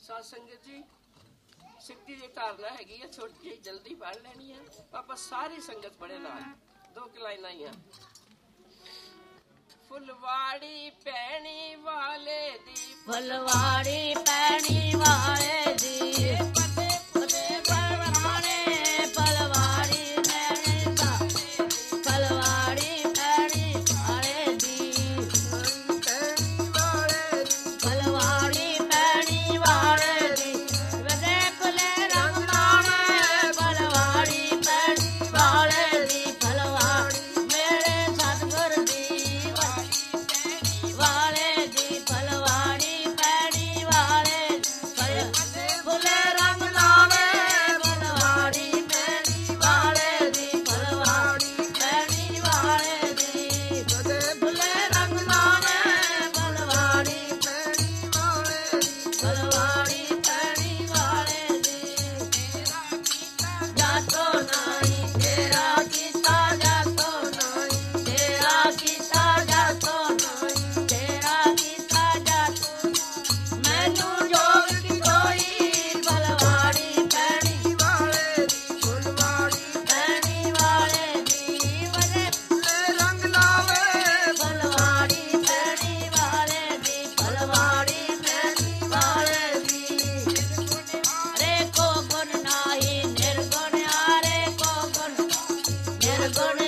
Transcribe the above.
ਸਾਧ ਸੰਗਤ ਜੀ, ਸਿੱਧੀ ਦੀ ਧਾਰਨਾ ਹੈਗੀ ਆ, ਛੋਟੀ ਜਿਹੀ ਜਲਦੀ ਪੜ ਲੈਣੀ ਆ। ਆਪਾਂ ਸਾਰੀ ਸੰਗਤ ਪੜੇ ਨਾਲ, ਦੋ ਕੁ ਲਾਈਨਾਂ ਹੀ ਆ। ਫੁਲਵਾੜੀ ਪੈਣੀ ਵਾਲੇ ਦੀ ਫੁਲਵਾੜੀ ਪੈ Barbara.